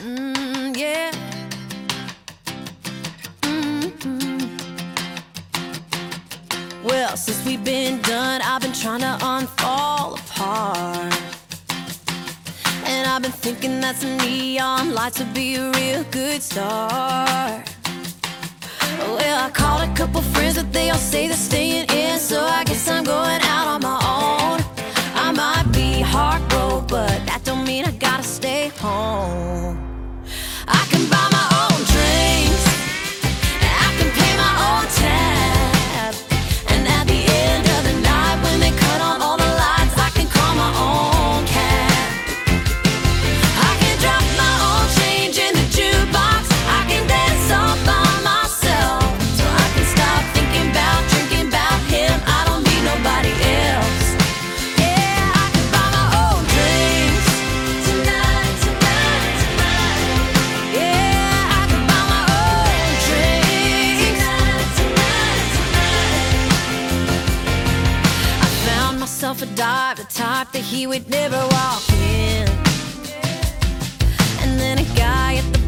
Mm, yeah. Mm-hmm. Well, since we've been done, I've been trying to unfall apart. And I've been thinking that some neon lights would be a real good start. Well, I called a couple friends, but they all say they're staying in, so I guess I'm going out on my own. I might be but that don't mean I gotta stay home. Myself a dive, the type that he would never walk in. And then a guy at the